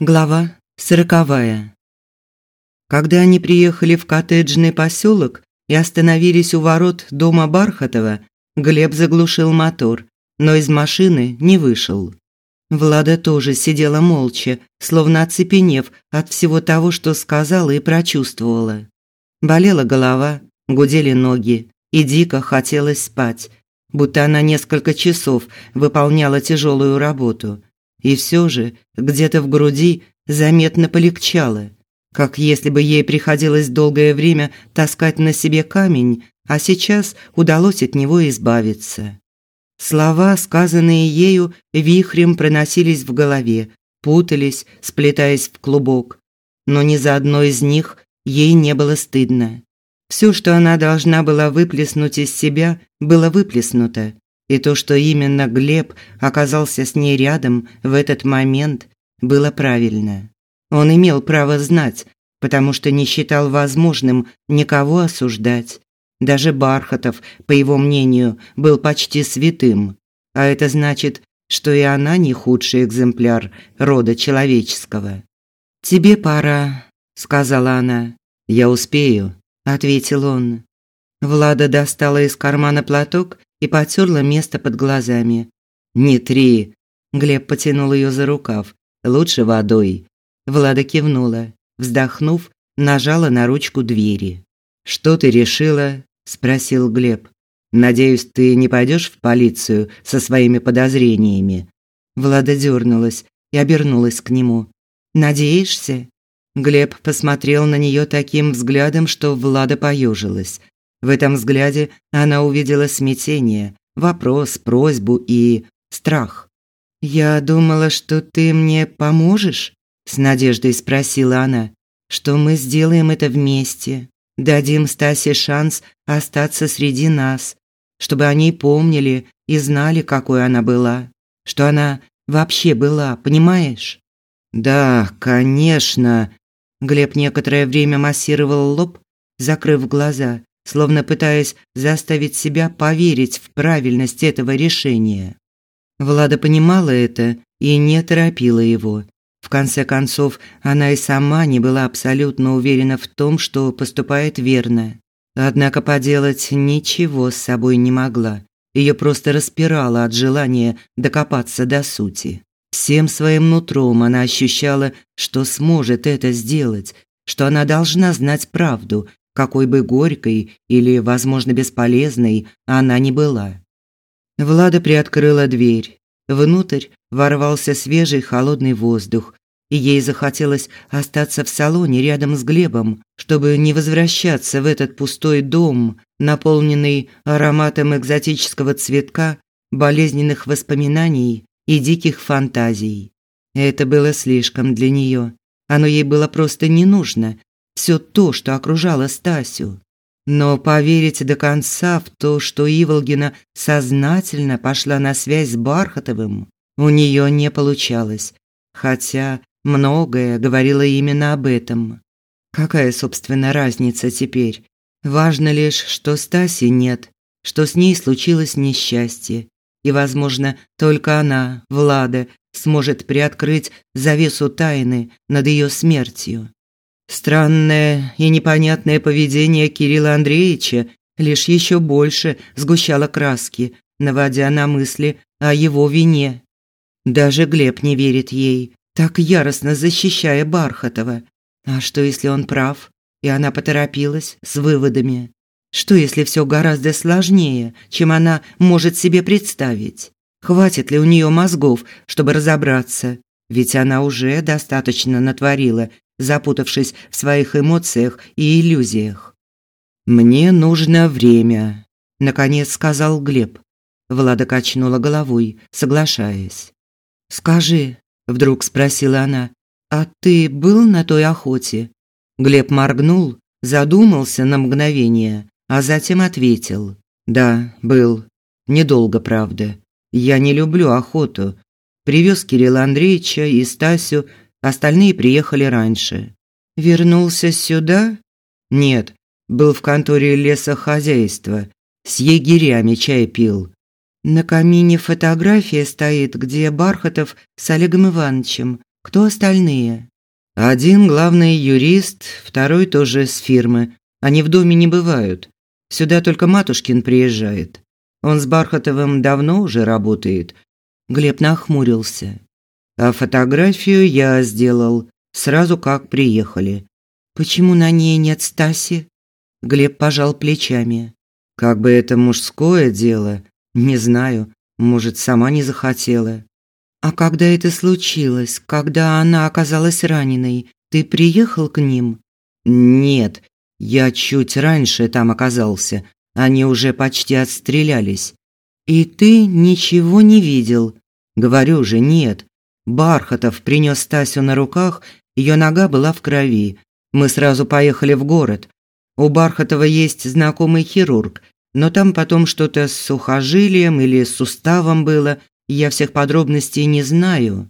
Глава сороковая. Когда они приехали в коттеджный поселок и остановились у ворот дома Бархатова, Глеб заглушил мотор, но из машины не вышел. Влада тоже сидела молча, словно оцепенев от всего того, что сказала и прочувствовала. Болела голова, гудели ноги, и дико хотелось спать, будто она несколько часов выполняла тяжелую работу – и все же где-то в груди заметно полегчало, как если бы ей приходилось долгое время таскать на себе камень, а сейчас удалось от него избавиться. Слова, сказанные ею, вихрем проносились в голове, путались, сплетаясь в клубок. Но ни за одно из них ей не было стыдно. Все, что она должна была выплеснуть из себя, было выплеснуто, и то, что именно Глеб оказался с ней рядом в этот момент, было правильно. Он имел право знать, потому что не считал возможным никого осуждать. Даже Бархатов, по его мнению, был почти святым. А это значит, что и она не худший экземпляр рода человеческого. «Тебе пора», – сказала она. «Я успею», – ответил он. Влада достала из кармана платок и потерла место под глазами. «Не три!» Глеб потянул ее за рукав. «Лучше водой». Влада кивнула. Вздохнув, нажала на ручку двери. «Что ты решила?» – спросил Глеб. «Надеюсь, ты не пойдешь в полицию со своими подозрениями?» Влада дернулась и обернулась к нему. «Надеешься?» Глеб посмотрел на нее таким взглядом, что Влада поежилась. В этом взгляде она увидела смятение, вопрос, просьбу и страх. «Я думала, что ты мне поможешь?» – с надеждой спросила она. «Что мы сделаем это вместе, дадим Стасе шанс остаться среди нас, чтобы они помнили и знали, какой она была, что она вообще была, понимаешь?» «Да, конечно». Глеб некоторое время массировал лоб, закрыв глаза, словно пытаясь заставить себя поверить в правильность этого решения. Влада понимала это и не торопила его. В конце концов, она и сама не была абсолютно уверена в том, что поступает верно. Однако поделать ничего с собой не могла. Ее просто распирало от желания докопаться до сути. Всем своим нутром она ощущала, что сможет это сделать, что она должна знать правду, какой бы горькой или, возможно, бесполезной она ни была. Влада приоткрыла дверь. Внутрь ворвался свежий холодный воздух, и ей захотелось остаться в салоне рядом с Глебом, чтобы не возвращаться в этот пустой дом, наполненный ароматом экзотического цветка, болезненных воспоминаний и диких фантазий. Это было слишком для нее. Оно ей было просто не нужно, все то, что окружало Стасю. Но поверить до конца в то, что Иволгина сознательно пошла на связь с Бархатовым, у нее не получалось, хотя многое говорило именно об этом. Какая, собственно, разница теперь? Важно лишь, что Стаси нет, что с ней случилось несчастье, и, возможно, только она, Влада, сможет приоткрыть завесу тайны над ее смертью. Странное и непонятное поведение Кирилла Андреевича лишь еще больше сгущало краски, наводя на мысли о его вине. Даже Глеб не верит ей, так яростно защищая Бархатова. А что, если он прав, и она поторопилась с выводами? Что, если все гораздо сложнее, чем она может себе представить? Хватит ли у нее мозгов, чтобы разобраться? Ведь она уже достаточно натворила запутавшись в своих эмоциях и иллюзиях. «Мне нужно время», – наконец сказал Глеб. Влада качнула головой, соглашаясь. «Скажи», – вдруг спросила она, – «а ты был на той охоте?» Глеб моргнул, задумался на мгновение, а затем ответил. «Да, был. Недолго, правда. Я не люблю охоту. Привез Кирилла Андреевича и Стасю Остальные приехали раньше. Вернулся сюда? Нет, был в конторе лесохозяйства. С егерями чай пил. На камине фотография стоит, где Бархатов с Олегом Ивановичем. Кто остальные? Один главный юрист, второй тоже с фирмы. Они в доме не бывают. Сюда только Матушкин приезжает. Он с Бархатовым давно уже работает. Глеб нахмурился. А фотографию я сделал сразу как приехали. Почему на ней нет Стаси? Глеб пожал плечами. Как бы это мужское дело, не знаю, может, сама не захотела. А когда это случилось, когда она оказалась раненой, ты приехал к ним? Нет, я чуть раньше там оказался. Они уже почти отстрелялись. И ты ничего не видел? Говорю же, нет. Бархатов принес Стасю на руках, ее нога была в крови. Мы сразу поехали в город. У Бархатова есть знакомый хирург, но там потом что-то с сухожилием или с суставом было, я всех подробностей не знаю.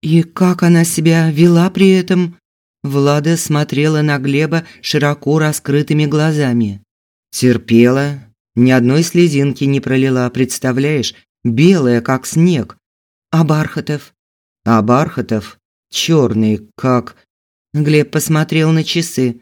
И как она себя вела при этом? Влада смотрела на Глеба широко раскрытыми глазами. Терпела, ни одной слезинки не пролила, представляешь, белая как снег. А Бархатов? А Бархатов черный, как Глеб посмотрел на часы.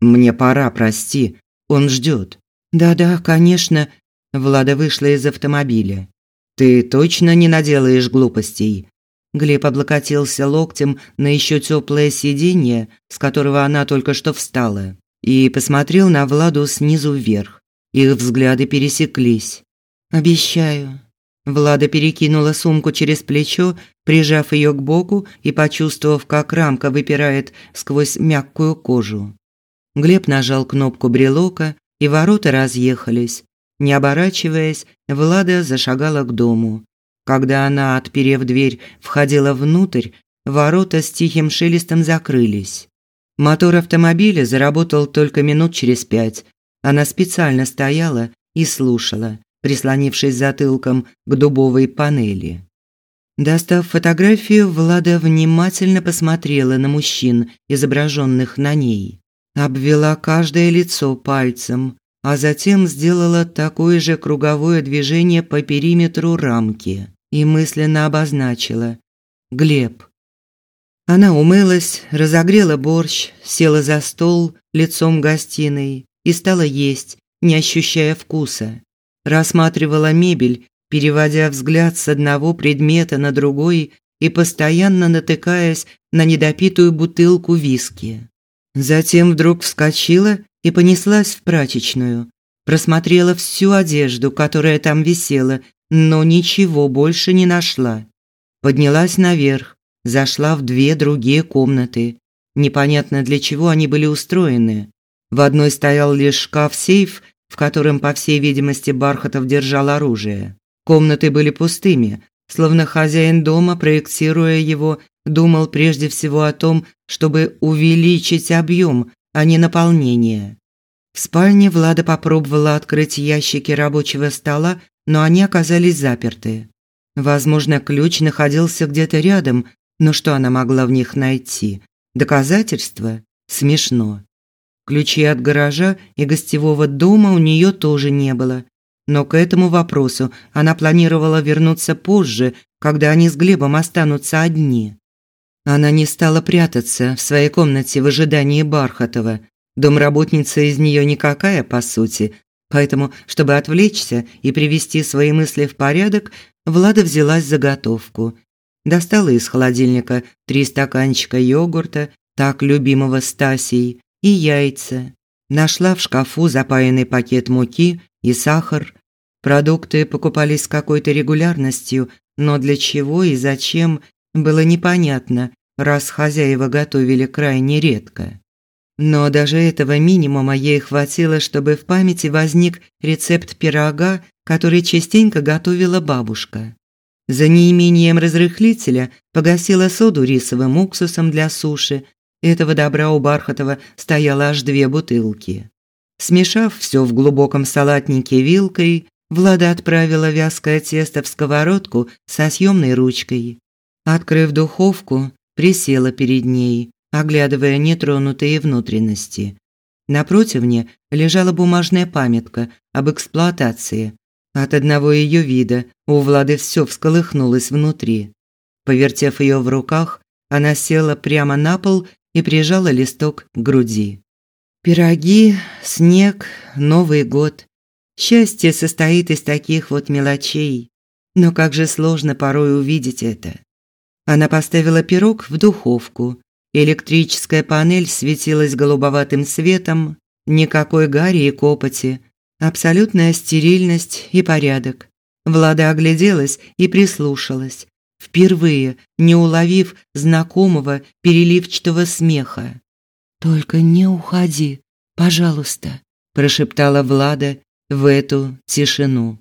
Мне пора, прости. Он ждет. Да-да, конечно. Влада вышла из автомобиля. Ты точно не наделаешь глупостей? Глеб облокотился локтем на еще теплое сиденье, с которого она только что встала, и посмотрел на Владу снизу вверх. Их взгляды пересеклись. Обещаю. Влада перекинула сумку через плечо, прижав ее к боку и почувствовав, как рамка выпирает сквозь мягкую кожу. Глеб нажал кнопку брелока, и ворота разъехались. Не оборачиваясь, Влада зашагала к дому. Когда она, отперев дверь, входила внутрь, ворота с тихим шелестом закрылись. Мотор автомобиля заработал только минут через пять. Она специально стояла и слушала, прислонившись затылком к дубовой панели. Достав фотографию, Влада внимательно посмотрела на мужчин, изображенных на ней. Обвела каждое лицо пальцем, а затем сделала такое же круговое движение по периметру рамки и мысленно обозначила «Глеб». Она умылась, разогрела борщ, села за стол лицом гостиной и стала есть, не ощущая вкуса. Рассматривала мебель, переводя взгляд с одного предмета на другой и постоянно натыкаясь на недопитую бутылку виски. Затем вдруг вскочила и понеслась в прачечную. Просмотрела всю одежду, которая там висела, но ничего больше не нашла. Поднялась наверх, зашла в две другие комнаты. Непонятно для чего они были устроены. В одной стоял лишь шкаф-сейф, в котором, по всей видимости, Бархатов держал оружие. Комнаты были пустыми, словно хозяин дома, проектируя его, думал прежде всего о том, чтобы увеличить объем, а не наполнение. В спальне Влада попробовала открыть ящики рабочего стола, но они оказались заперты. Возможно, ключ находился где-то рядом, но что она могла в них найти? Доказательства? Смешно. Ключей от гаража и гостевого дома у нее тоже не было. Но к этому вопросу она планировала вернуться позже, когда они с Глебом останутся одни. Она не стала прятаться в своей комнате в ожидании Бархатова. Домработница из нее никакая, по сути. Поэтому, чтобы отвлечься и привести свои мысли в порядок, Влада взялась за готовку. Достала из холодильника три стаканчика йогурта, так любимого Стасией, и яйца. Нашла в шкафу запаянный пакет муки и сахар. Продукты покупались с какой-то регулярностью, но для чего и зачем было непонятно, раз хозяева готовили крайне редко. Но даже этого минимума ей хватило, чтобы в памяти возник рецепт пирога, который частенько готовила бабушка. За неимением разрыхлителя погасила соду рисовым уксусом для суши. Этого добра у Бархатова стояло аж две бутылки. Смешав все в глубоком салатнике вилкой, Влада отправила вязкое тесто в сковородку со съемной ручкой. Открыв духовку, присела перед ней, оглядывая нетронутые внутренности. На противне лежала бумажная памятка об эксплуатации. От одного ее вида у Влады все всколыхнулось внутри. Повертев ее в руках, Она села прямо на пол и прижала листок к груди. Пироги, снег, Новый год. Счастье состоит из таких вот мелочей. Но как же сложно порой увидеть это. Она поставила пирог в духовку. Электрическая панель светилась голубоватым светом, никакой гари и копоти, абсолютная стерильность и порядок. Влада огляделась и прислушалась, впервые не уловив знакомого переливчатого смеха. «Только не уходи, пожалуйста», – прошептала Влада в эту тишину.